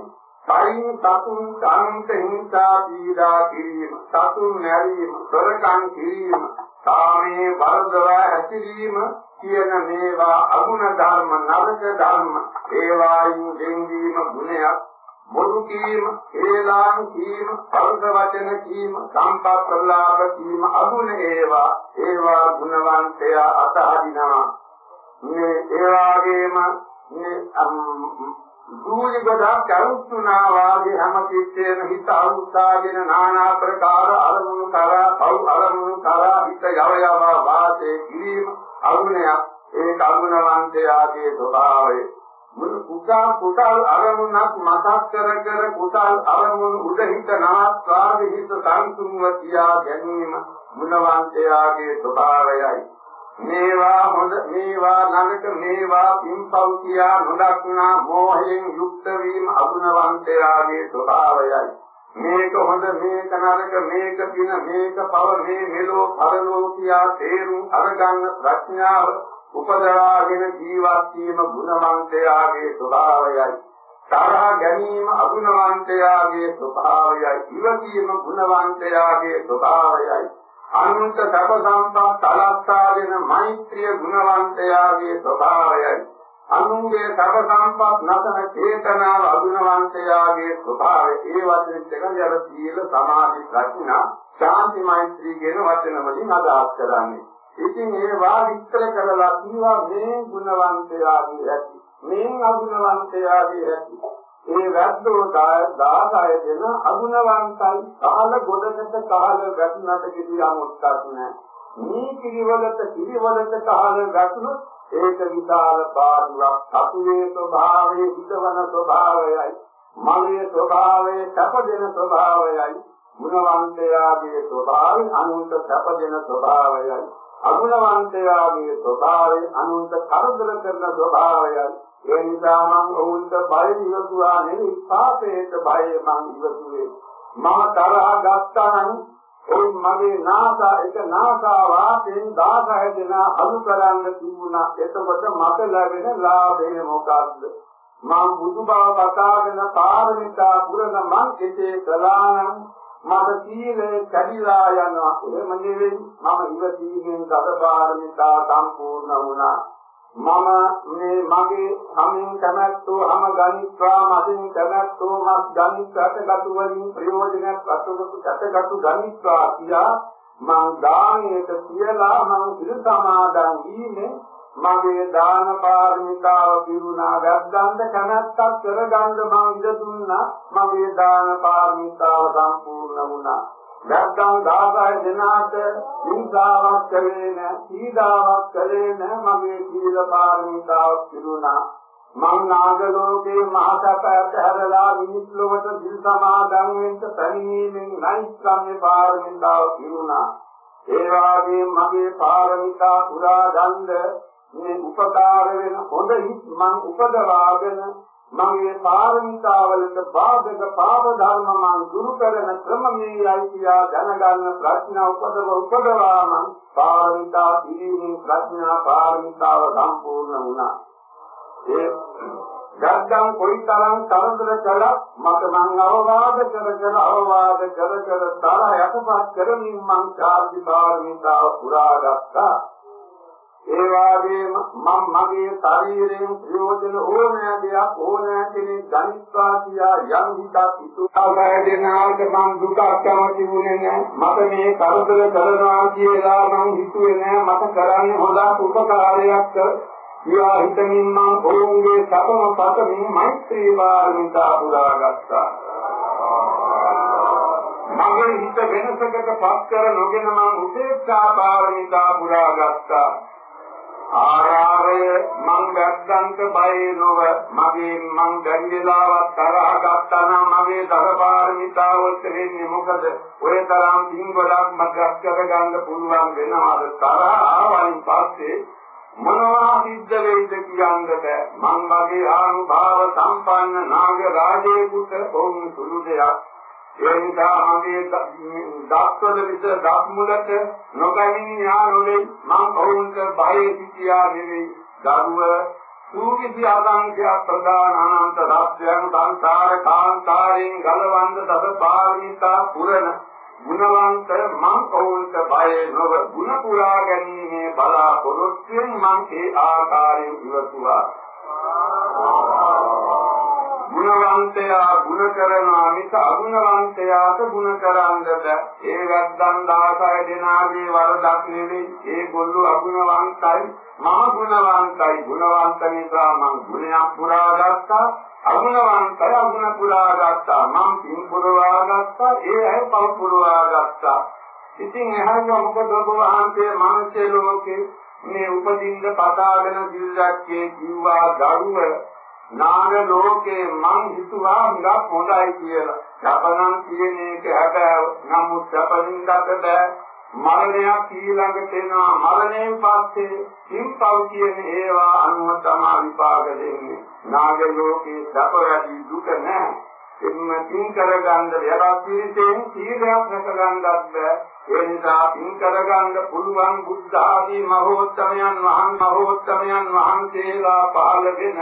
සයින් සතුන් කාන්ත හිංසා පීඩා කිරීම සතුන් නැරීම සොරකම් කිරීම කාමයේ වර්ධව ඇතිවීම කියන මේවා අගුණ ධර්ම නරක ධර්ම ඒවායින් දෙන්වීම ගුණයක්. බොරු කීම, හේලාන් කීම, පරද වචන කීම, සම්පත්ලාභ කීම අගුණ ඒවා, ඒවා ගුණවන්තයා අතහරිනවා. මේ ඒ වගේම මේ දුරි ගොඩක් කරුණා වාගේ හැම කිත්තේම හිත අවුස්සාගෙන নানা ප්‍රකාර අරමුණු කරා, පව් අරමුණු කරා හිත යව යව වාසේ කිරීම අගුණයක්. ඒ කරුණවන්තයාගේ ස්වභාවය මුළු කුසල් කුසල් අරමුණක් මතක් කර කර කුසල් අරමුණු උදහිත නාස්වාද හිත සංසුන්ව කියා ගැනීම ගුණවන්තයාගේ ස්වභාවයයි. මේවා හොඳ මේවා ළඟට මේවා පින්පව් කියා නොදක්නා මෝහයෙන් යුක්ත වීම අගුණවන්තයාගේ ස්වභාවයයි. මේක හොඳ මේක නරක මේක පින මේක පව මේ මෙලෝ පරලෝ කියා තේරුම් අරගන්න ප්‍රඥාව උපදවාගෙන ජීවත් වීම ගුණවන්තයාගේ ස්වභාවයයි. තරහ ගැනීම අගුණවන්තයාගේ ස්වභාවයයි. ඉවසීම ගුණවන්තයාගේ ස්වභාවයයි. අනුන්ට සැප සම්පත් අලස්සාගෙන මෛත්‍රිය ගුණවන්තයාගේ ස්වභාවයයි. අනුන්ගේ සැප සම්පත් නැතන චේතනාව අගුණවන්තයාගේ ස්වභාවය. ඒ වචන දෙක යර සීල සමාධි ප්‍රඥා ශාන්ති මෛත්‍රී කියන වචන වලින් අදහස් කරන්නේ. ඉතින් ඒවා විස්තර කරලා කිව්වා මේ ගුණවන්තයාගේ ඇති මේ අගුණවන්තයාගේ ඇති ඒ වැද්දෝ 16 දෙන අගුණවන්තයි කහල ගොඩකට කහල වැටුණට කිසියම් උත්තරක් නැහැ. මේ කිරිවලට කිරිවලට කහල වැටුණොත් ඒක විශාල පාඩුවක්. සතුවේ ස්වභාවයේ හිතවන ස්වභාවයයි මගේ ස්වභාවයේ සැපදෙන ස්වභාවයයි ගුණවන්තයාගේ ස්වභාවය අනුන්ට සැපදෙන ස්වභාවයයි. අගුණවන්තයාගේ ස්වභාවය අනුන්ට කරදර කරන ස්වභාවයයි ඒ නිසා මම ඔවුන්ට බය ඉවසුවා නෙවෙයි පාපයට බය මම ඉවසුවේ මම තරහ ගත්තා නම් ඔය මගේ නාසා එක නාසා වාසයෙන් 16 දෙනා අලු කරන්න තිබුණා. එතකොට මට ලැබෙන ලාභය මොකක්ද? මම බුදු බව කතාගෙන පාරමිතා පුරන මං එසේ කළානම් මට සීලය කැඩිලා යනවා. එහෙම නෙවෙයි මම ඉවසීමෙන් දස පාරමිතා සම්පූර්ණ වුණා. මම මේ මගේ හැමින් කැමැත්තෝ හැම ගනිත්වා මදින් කැමැත්තෝ මස් ගනිත්වාට ගතු වලින් ප්‍රයෝජනයක් අතුරුතු කටගතු ගනිත්වා කියා මං දානයට කියලා මං සිල් සමාදන් වීමේ මගේ දාන පාරමිතාව පිරුණා වැද්දන්ට කැමැත්තක් කරගන්න මං ඉඩ දුන්නා මගේ දාන පාරමිතාව සම්පූර්ණ වුණා නැත්නම් 16 දෙනාට හිංසාවක් කළේ නැ, සීදාවක් කළේ නැ මගේ සීල පාරමිතාව පිරුණා. මං නාග ලෝකේ මහසපයට හැරලා මිනිස් ලොවට දිල් සමාදන් වෙන්න තනියමින් නෛෂ්ක්‍රම්‍ය පාරමිතාව පිරුණා. ඒ වගේම මගේ පාරමිතා පුරා ගන්න මේ උපකාර වෙන හොඳ හිත් මං උපදවාගෙන මගේ පාරමිතාවලට බාධක පාප ධර්ම මං දුරු කරන ක්‍රමමේයයි කියා දැනගන්න ප්‍රඥා උපදව උපදවා මං පාරමිතා පිළිමින් ප්‍රඥා පාරමිතාව සම්පූර්ණ වුණා. ඒ ගද්දම් කොයිතරම් තරඳර කළා මට මං අවවාද කර කර අවවාද කර කර තරහ යටපත් කරමින් මං චාර්ජි පාරමිතාව පුරා ගත්තා. ඒ වගේම මම මගේ ශරීරයෙන් ප්‍රයෝජන ඕනෑ දෙයක් ඕනෑ කෙනෙක් ගනිත්වා කියා යම් හිතක් ඉතුරුවයි දෙනාට මම දුකක් කැමති වුණේ නෑ. මට මේ කරදර කරනවා කියලා මම හිතුවේ නෑ. මට කරන්නේ හොඳ උපකාරයක් කියා හිතමින් මම ඔවුන්ගේ සතම පතමින් මෛත්‍රී පාරමිතා පුරා ගත්තා. මගේ හිත වෙනසකට පත් කර නොගෙන මම උපේක්ෂා පාරමිතා පුරා ගත්තා. ආරාරය මං වැද්දන්ට බය නොව මගේ මං ගැන්දලාවක් තරහ ගත්තා නම් මගේ දරපාරමිතාවලට වෙන්නේ මොකද? ඔය තරම් පින්වලක් මගක් කරගන්න පුළුවන් වෙනවද? තරහ ආවයින් පස්සේ මොනවා සිද්ධ වෙයිද කියන්න බෑ මං වගේ ආනුභාව සම්පන්න නාග රාජේකුට ඕන් සුළු දෙයක් ඒ නිසා මගේ දස්වල විස දස් මුලට නොගැනී යානොලේ මං ඔවුන්ට බය සිටියා නෙවෙයි දරුව සූකිසි ආගංශය ප්‍රදාන අනන්ත රාජ්‍යයන් සංසාර කාන්තාරයෙන් ගලවන්න තද පාරමිතා පුරන ගුණවන්ත මං ඔවුන්ට බය නොව ගුණ පුරා ගැනීමේ බලාපොරොත්තුෙන් මං ඒ ආකාරයෙන් ඉවතුවා ගුණවන්තයා ගුණ කරනවා මිස අගුණවන්තයාට ගුණ කරන්න බෑ. ඒ වැද්දන් 16 දෙනාගේ වරදක් නෙවෙයි. ඒ ගොල්ලෝ අගුණවන්තයි. මම ගුණවන්තයි. ගුණවන්ත නිසා මම ගුණයක් පුරා ගත්තා. අගුණවන්තය අගුණ පුරා ගත්තා. මම පින් පුරවා ගත්තා. ඒ අය පව පුරවා ගත්තා. ඉතින් එහාම මොකද ඔබ වහන්සේ මානසික ලෝකේ මේ උපදින්න පතාගෙන දිල්ලක්කේ කිව්වා දරුව නාග ලෝකේ මං හිතුවා හුඟක් හොඳයි කියලා. සපනම් කියන එක හැබැයි නමුත් සපනින් ගත බෑ. මරණයක් ඊළඟට එනවා මරණයෙන් පස්සේ සිම්පව් කියන ඒවා අනුව තමයි විපාක දෙන්නේ. නාග ලෝකේ සප වැඩි දුක නැහැ. එන්න පින් කරගන්න යටත් පිළිතෙන් සීලයක් නැකගන්නත් බෑ. ඒ නිසා පින් කරගන්න පුළුවන් බුද්ධ ආදී මහෝත්තමයන් වහන් මහෝත්තමයන් වහන්සේලා පහළගෙන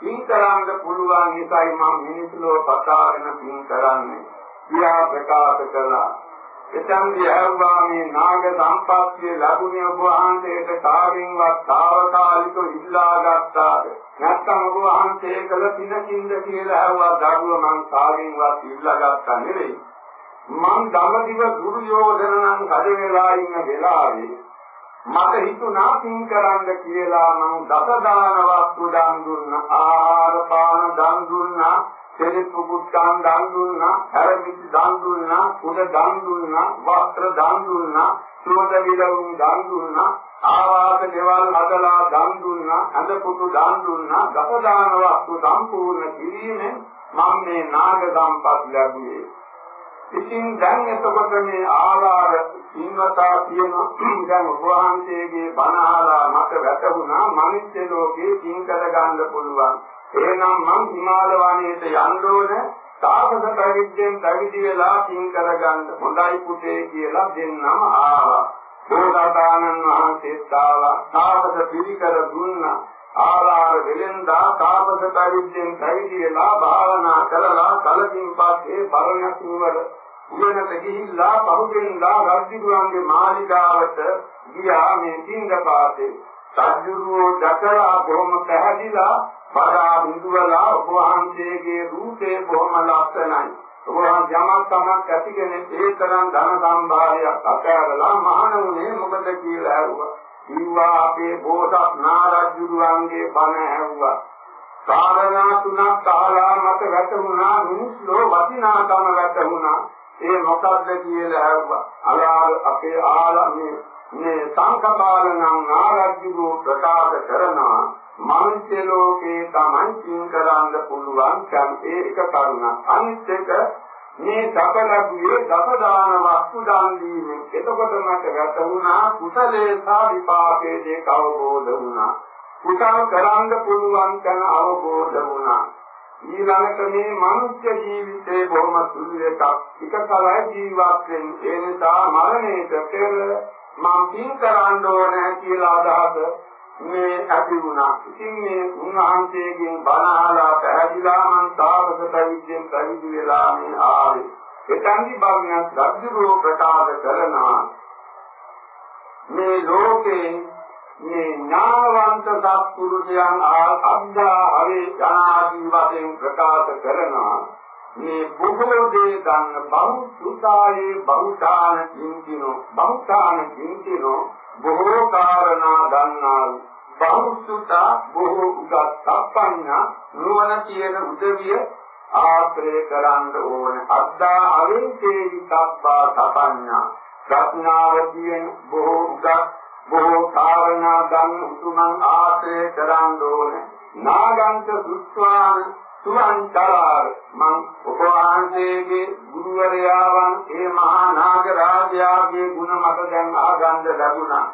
පින් කරන්න පුළුවන් නිසායි මම මිනිස්සුලෝ පතාගෙන පින් කරන්නේ. කියා ප්‍රකාශ කළා. එතෙන් දිහවවා මේ නාග සම්පත්තිය ලැබුණේ ඔබ වහන්සේට කාරින්වත් తాවකාලිකව ඉල්ලා ගත්තාද? නැත්නම් ඔබ වහන්සේ කළ පිනකින්ද කියලා ඇහුවා දරුව මං කාරින්වත් ඉල්ලා ගත්තා නෙවෙයි. මං ධම්මදිව දුර්යෝධන නම් කඩ වෙලා ඉන්න වෙලාවේ මට හිතුණා පින් කරන්න කියලා මම දසදාන වස්තු දන් දුන්නා ආහාර පාන දන් දුන්නා සෙලිප්පු කුට්ටාන් දන් දුන්නා, හැරමිටි දන් දුන්නා, කුඩ දන් දුන්නා, වස්ත්‍ර දන් දුන්නා, සුවඳ විලවුන් දන් දුන්නා, ආවාස දේවල් හදලා දන් දුන්නා, අඳ පුතු දන් දුන්නා, දසදාන වස්තු සම්පූර්ණ කිරීමෙන් මම මේ නාග සම්පත් ලැබුවේ. ඉතින් දැන් එතකොට මේ ආලාර සින්නතා කියන දැන් ඔබ වහන්සේගේ බණ අහලා මට වැටහුණා මිනිස් ලෝකේ කිං කර ගන්න පුළුවන්. එහෙනම් මං හිමාල වනයේට යන්න ඕන තාපස ප්‍රවිද්දෙන් පැවිදි වෙලා පින් කරගන්න හොඳයි පුතේ කියලා දෙන්නම ආවා. බෝසතාණන් වහන්සේත් ආවා. තාපස පිළිකර දුන්නා. ආලාර වෙලෙන්දා තාපස පැවිද්දෙන් පැවිදි වෙලා භාවනා කළා. කලකින් පස්සේ බරණස් නුවර උයනට ගිහිල්ලා බහුදෙන්දා රජුගේ මාලිගාවට ගියා මේ සිංහපාතේ. සජ්ජුරුවෝ දැකලා බොහොම පැහැදිලා බඩා බිඳුවලා ඔබ වහන්සේගේ රූපේ බොහොම ලස්සනයි. ඔබ වහන්සේ යමක් තමක් ඇතිගෙන ඒ තරම් ධන සම්භාරයක් අකෑරලා මහණුනේ මොකද කියලා ඇහුවා. කිව්වා අපේ බෝසත් නාරජුරුවන්ගේ බණ ඇහුවා. කාරණා තුනක් අහලා මට වැටුණා මිනිස්සු වටිනාකම වැටුණා. ඒ මොකද්ද කියලා ඇහුවා. අලාර අපේ ආලමේ මේ සංකපාල නම් නාරජුරු ප්‍රකාශ කරනවා. මනුෂ්‍ය ලෝකේ තමයි කින් කරන්න පුළුවන් දැන් ඒක කරුණක් අනිත් එක මේ සබලගුවේ දසදාන වස්තු දාන දීමෙන්. එතකොට මට වැටුණා කුසලේ සහ විපාකයේ දෙක අවබෝධ වුණා. කුසල කරන්න පුළුවන් කන අවබෝධ වුණා. ඊළඟට මේ මනුෂ්‍ය ජීවිතේ බොහොම සුළු එකක් එක කලයි ජීවත් වෙන්නේ ඒ නිසා මරණයට පෙර මම පින් කරන්න ඕනේ කියලා අදහස මේ ඇති වුණා. ඉතින් මේ උන්වහන්සේගෙන් බණ අහලා පැහැදිලා මං තාපස පැවිද්දෙන් පැවිදි වෙලා මේ ආවේ. එතන්දි බාග්‍යස් රජුරෝ ප්‍රකාශ කරනවා. මේ ලෝකේ මේ ඥානවන්ත සත්පුරුෂයන් අද්දා හරි ජනාදී වශයෙන් ප්‍රකාශ කරනවා. මේ බොහෝ දේ ගන්න බෞද්ධායේ බෞද්ධාන කිංකිනෝ බෞද්ධාන කිංකිනෝ බොහෝ කාරණා ගන්නා බෞද්ධත බොහෝ උගත් සම්පන්න නුවණ තියෙන උදවිය ආශ්‍රය කරන්න ඕන අද්දා අවේතේ විතබ්බා සපඤ්ඤා රත්නාවතියෙන් බොහෝ උගත් බොහෝ කාරණා ගන්න උතුමන් ආශ්‍රය කරන්න ඕන. නාගන්ත දුස්වාන සුවන්තරාර මං උපවාසයේගේ ගුරුවරයාවන් ඒ මහා නාග රාජයාගේ ගුණ මත දැන් ආගන්ධ ලැබුණා.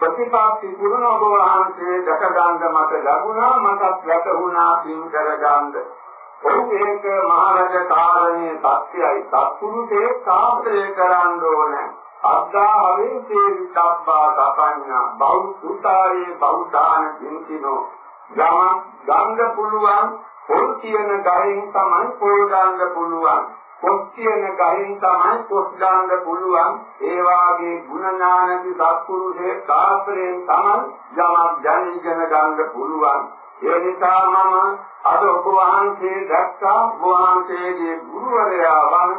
ප්‍රතිපත්ති පුරුණ ඔබ වහන්සේ දැක ගන්න මට ලැබුණා මටත් වැටුණා පින් කර ගන්න. ඔහු ඒක මහරජ කාරණේ සත්‍යයි සත්පුරුෂේ සාත්‍රය කරන්න ඕනේ. අද්දා අවේසේ විතබ්බා තපඤ්ඤා බෞද්ධායේ බෞද්ධාන කිංකිනෝ යම ගංග පුළුවන් පොල් කියන ගහෙන් තමයි පොල් ගන්න පුළුවන්. පොත් කියන ගහෙන් තමයි පොත් ගන්න පුළුවන්. ඒ වාගේ ගුණ ඥානති සත්පුරුෂේ කාශ්‍රයෙන් තමයි යමක් දැනගෙන ගන්න පුළුවන්. ඒ නිසා මම අද ඔබ වහන්සේ දැක්කා ඔබ වහන්සේගේ ගුරුවරයා වන්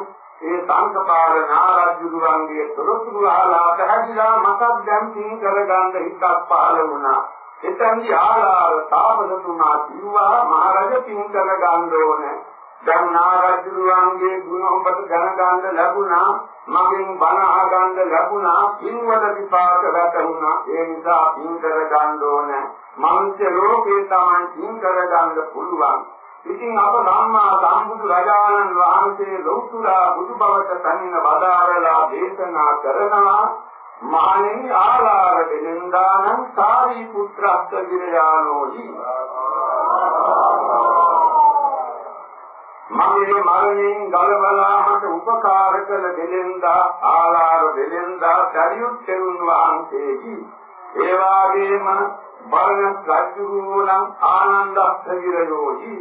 ඒ සංකපාල නාරජුරුවන්ගේ තොරතුරු අහලා පැහැදිලා මතක් දැන් තින් කරගන්න හිතක් පහළ වුණා. එතෙන්දී ආලාර තාපසතුමා කිව්වා මහරජ පින් කර ගන්න ඕනේ. දැන් නාරජුරුවන්ගේ ගුණ ඔබට දැනගන්න ලැබුණා. මගෙන් බණ අහගන්න ලැබුණා. පින්වල විපාක වැටුණා. ඒ නිසා පින් කර ගන්න ඕනේ. මනුෂ්‍ය ලෝකේ තමයි පින් කර ගන්න පුළුවන්. ඉතින් අප ධම්මා සම්බුදු රජාණන් වහන්සේ ලෞතුරා බුදු බවට තනින වදාරලා දේශනා කරනවා මහණෙනි ආලාර දෙනන්දානං සාරි පුත්‍රස්ස විරයානෝහි මගේ මරණයෙන් ගලවලා මට උපකාර කළ දෙලෙන්දා ආලාර දෙලෙන්දා දරියුත් තෙරුන් වහන්සේකි ඒ වාගේම බරණ රජුරුවනම් ආනන්දස්ස විරයෝහි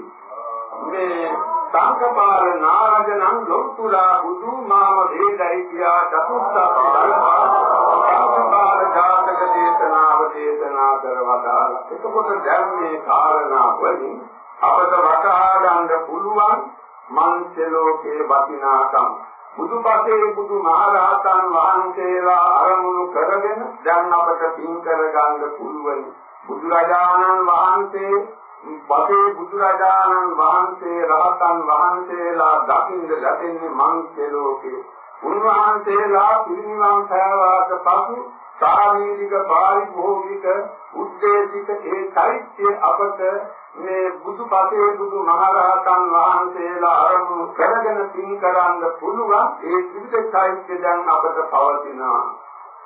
මේ සංකපාල නාරජනං ලොක්තුරා බුදු මාම වේදයි කියා චතුස්සා සංකපාල ජාතක දේශනාව දේශනා කරවදාලා. එතකොට දැන් මේ කාරණා වලින් අපට වටහා ගන්න පුළුවන් මනුෂ්‍ය ලෝකයේ වටිනාකම් බුදුපසේ බුදු මහරහතන් වහන්සේලා අරමුණු කරගෙන දැන් අපට පින් කර ගන්න පුළුවන් බුදුරජාණන් වහන්සේ පසේ බුදුරජාණන් වහන්සේ රහතන් වහන්සේලා දකින්න ලැබෙන්නේ මනුෂ්‍ය ලෝකේ. උන්වහන්සේලා පිරිනිවන් පෑවාට පසු ශාරීරික පාරිභෝගික උද්දේශික ඒ චෛත්‍ය අපට මේ බුදුපතේ බුදු මහරහතන් වහන්සේලා ආරම්භ කරගෙන පින් කරන්න පුළුවන් ඒ ත්‍රිවිධ චෛත්‍ය දැන් අපට පවතිනවා.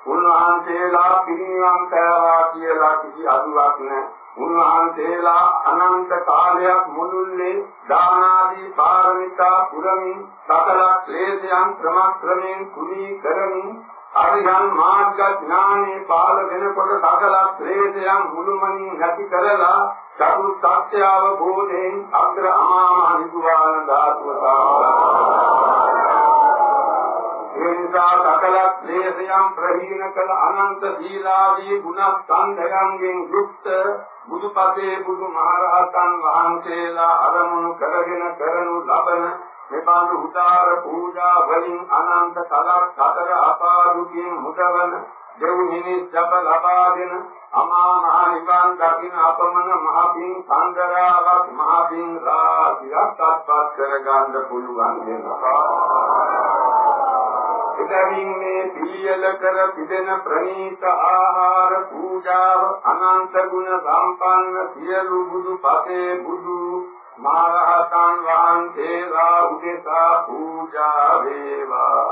උන්වහන්සේලා පිරිනිවන් පෑවා කියලා කිසි අදුවක් නැහැ. උන්වහන්සේලා අනන්ත කාලයක් මුළුල්ලේ දානාදී පාරමිතා පුරමින් සකල ක්ලේශයන් ක්‍රමක්‍රමයෙන් කුලී කරමින් අරියන් මාර්ග ඥානේ පාල වෙනකොට සකල ක්ලේශයන් මුළුමනින් නැති කරලා චතු සත්‍ය අවබෝධයෙන් අග්‍ර අමා මහ නිවාන ධාතුව එනිසා සකල ක්ලේශයන් ප්‍රහීන කළ අනන්ත සීලාදී ගුණස්කන්ධයන්ගෙන් යුක්ත බුදුපතේ බුදුමහරහතන් වහන්සේලා අරමුණු කරගෙන කරනු ලබන මෙබඳු උදාර පූජා වලින් අනන්ත කලක් සතර අපාදුකින් මුදවන දෙව් මිනිස් ජප ලබාගෙන අමා මහ නිවන් දකින්න අපමණ මහ පින් සංදරාවක් මහ පින් රාජ්‍යයක් අත්පත් කරගන්න පුළුවන් වෙනවා. එබැවින් මේ පිළියෙල කර පිදෙන ප්‍රණීත ආහාර පූජාව අනන්ත ගුණ සම්පන්න සියලු බුදු පසේ බුදු මහරහතන් වහන්සේලා උදෙසා පූජා වේවා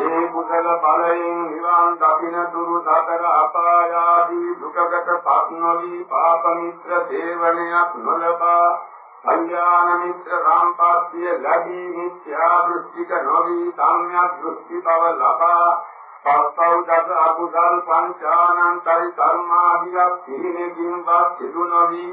ඒ කුසල බලයෙන් නිවන් දකින්න දුරු සතර අපායාදී දුකකට පත් නොවි පාප මිත්‍ර සේවනයක් නොලබා කල්යාණ මිත්‍ර සම්පත්තිය ලැබී මිත්‍යා දෘෂ්ටික නොවි සම්‍යක් දෘෂ්ටි බව ලබා පස්ව් දස අකුසල් පංචානන්තරි කර්මාදියක් පිළිනෙකින් වත් සිදු නොවි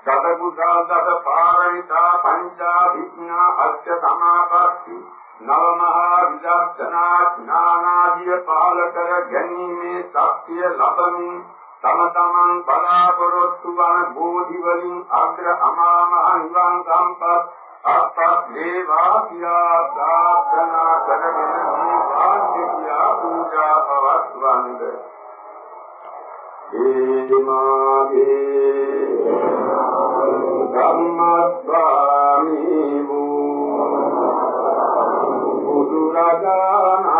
දස කුසල් දස පාරමිතා පංචා විඥා අෂ්ඨ සමාපatti නව මහා විදර්ශනා ඥානාදිය පාල කර ගැනීමේ ශක්තිය ලබමින් තම තමන් බලාපොරොත්තු වන බෝධි වලින් අග්‍ර අමා මහ නිවන් සම්පත් අත්පත් වේවා කියා ප්‍රාර්ථනා කරගෙන මේ වාක්‍ය කියා පූජා පවත්වන්නද ඒමාගේ ධම්මස්වාමී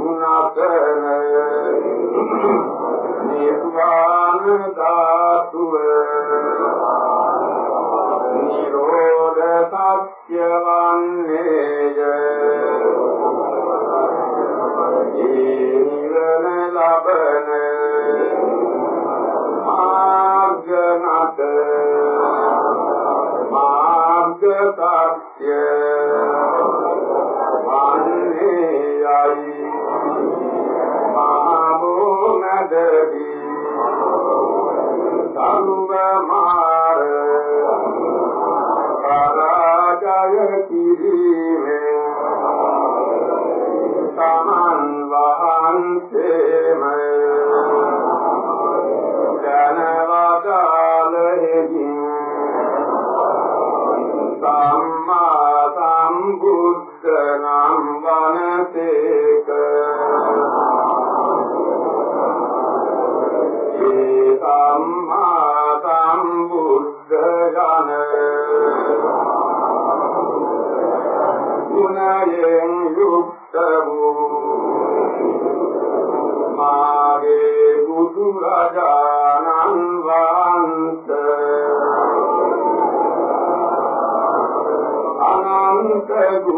දුක් නතර සම්බුද්ධ නම් වනසේක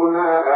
අනන්ත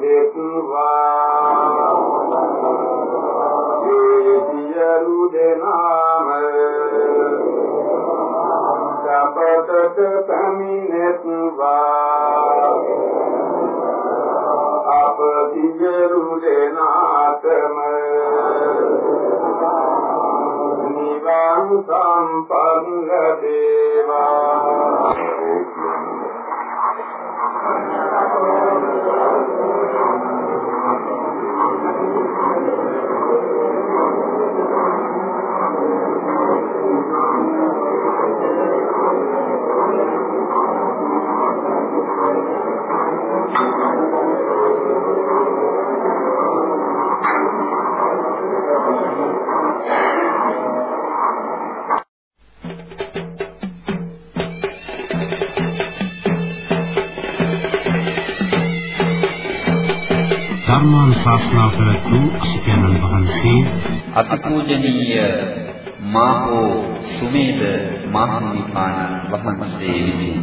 වෙත්වා මේ සියලු දෙනාම සපතට පැමිණෙත්වා අප සියලු දෙනාටම නිවන් සම්පන්න ධර්මානුශාසනා කරතු අසිතයන්න් වහන්සේ අතිපූජනීය මාහෝ සුමේද මහණිපාණන් වහන්සේ විසිනි